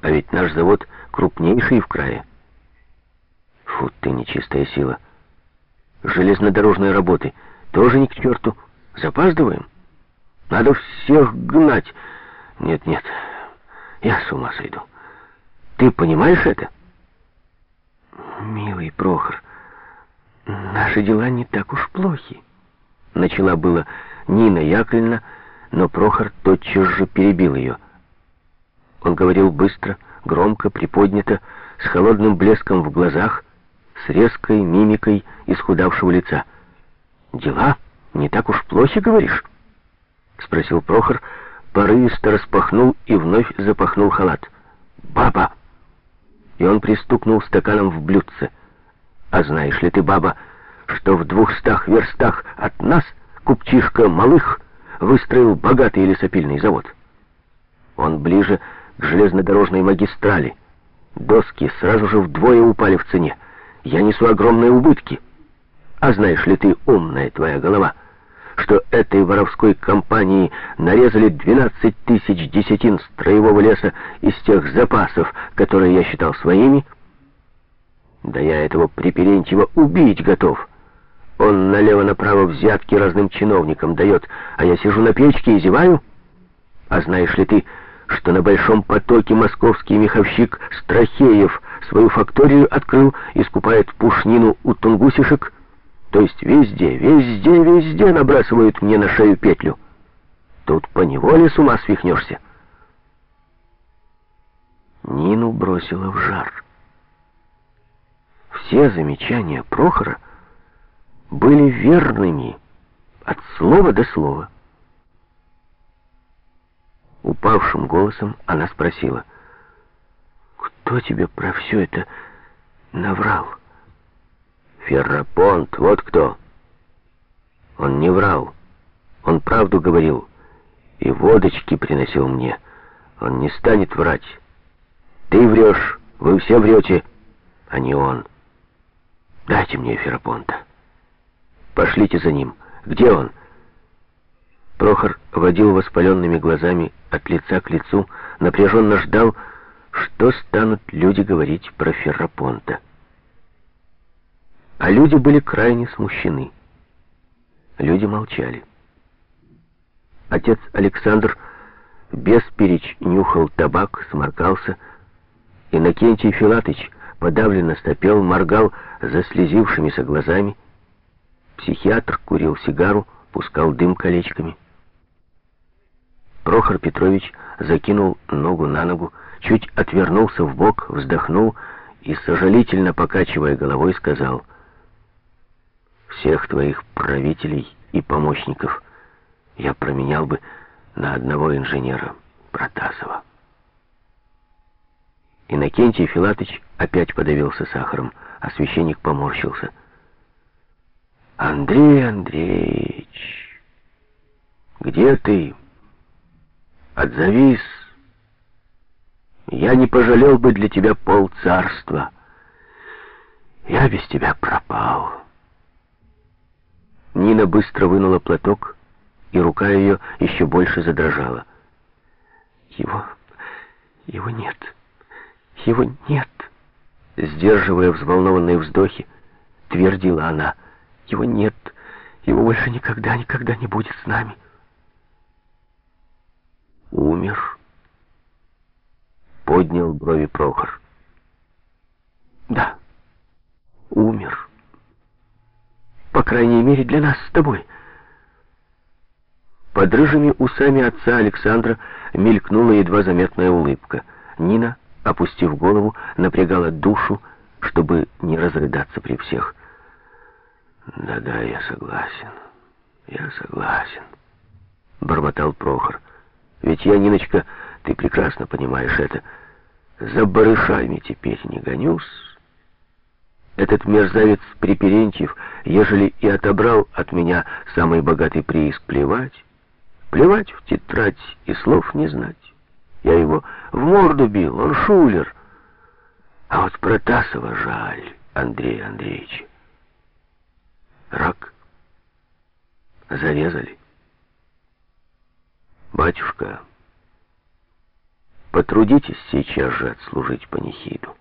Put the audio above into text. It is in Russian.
А ведь наш завод крупнейший в крае. Фу, ты нечистая сила. Железнодорожные работы тоже ни к черту. Запаздываем. Надо всех гнать. Нет, нет, я с ума сойду. Ты понимаешь это? Милый Прохор, наши дела не так уж плохи. Начала было Нина Яковлевна, но Прохор тотчас же перебил ее. Он говорил быстро, громко, приподнято, с холодным блеском в глазах, с резкой мимикой исхудавшего лица. «Дела не так уж плохи, говоришь?» — спросил Прохор, порывисто распахнул и вновь запахнул халат. «Баба!» И он пристукнул стаканом в блюдце. «А знаешь ли ты, баба, что в двухстах верстах от нас купчишка Малых выстроил богатый лесопильный завод? Он ближе к железнодорожной магистрали. Доски сразу же вдвое упали в цене. Я несу огромные убытки. А знаешь ли ты, умная твоя голова, что этой воровской компании нарезали 12 тысяч десятин строевого леса из тех запасов, которые я считал своими? Да я этого Приперентьева убить готов. Он налево-направо взятки разным чиновникам дает, а я сижу на печке и зеваю. А знаешь ли ты, что на Большом потоке московский меховщик Страхеев свою факторию открыл и скупает пушнину у тунгусишек? То есть везде, везде, везде набрасывают мне на шею петлю. Тут поневоле с ума свихнешься. Нину бросила в жар. Все замечания Прохора были верными от слова до слова. Упавшим голосом она спросила, «Кто тебе про все это наврал?» Феррапонт, вот кто. Он не врал. Он правду говорил. И водочки приносил мне. Он не станет врать. Ты врешь, вы все врете, а не он. Дайте мне Феррапонта. Пошлите за ним. Где он? Прохор водил воспаленными глазами от лица к лицу, напряженно ждал, что станут люди говорить про Феррапонта. А люди были крайне смущены. Люди молчали. Отец Александр без переч нюхал табак, сморкался. Иннокентий Филатыч подавленно стопел, моргал заслезившимися глазами. Психиатр курил сигару, пускал дым колечками. Прохор Петрович закинул ногу на ногу, чуть отвернулся в бок, вздохнул и, сожалительно покачивая головой, сказал — всех твоих правителей и помощников я променял бы на одного инженера Протасова. Иннокентий Филатыч опять подавился сахаром, а священник поморщился. «Андрей Андреевич, где ты? Отзовись. Я не пожалел бы для тебя полцарства. Я без тебя пропал». Нина быстро вынула платок, и рука ее еще больше задрожала. «Его... его нет. Его нет!» Сдерживая взволнованные вздохи, твердила она. «Его нет. Его больше никогда, никогда не будет с нами». «Умер?» Поднял брови Прохор. «Да, умер» по крайней мере, для нас с тобой». Под рыжими усами отца Александра мелькнула едва заметная улыбка. Нина, опустив голову, напрягала душу, чтобы не разрыдаться при всех. «Да-да, я согласен, я согласен», — бормотал Прохор. «Ведь я, Ниночка, ты прекрасно понимаешь это, за барышами теперь не гонюсь». Этот мерзавец Приперентьев, ежели и отобрал от меня самый богатый прииск, плевать. Плевать в тетрадь и слов не знать. Я его в морду бил, он шулер. А вот Протасова жаль, Андрей Андреевич. Рак зарезали. Батюшка, Потрудитесь сейчас же отслужить панихиду.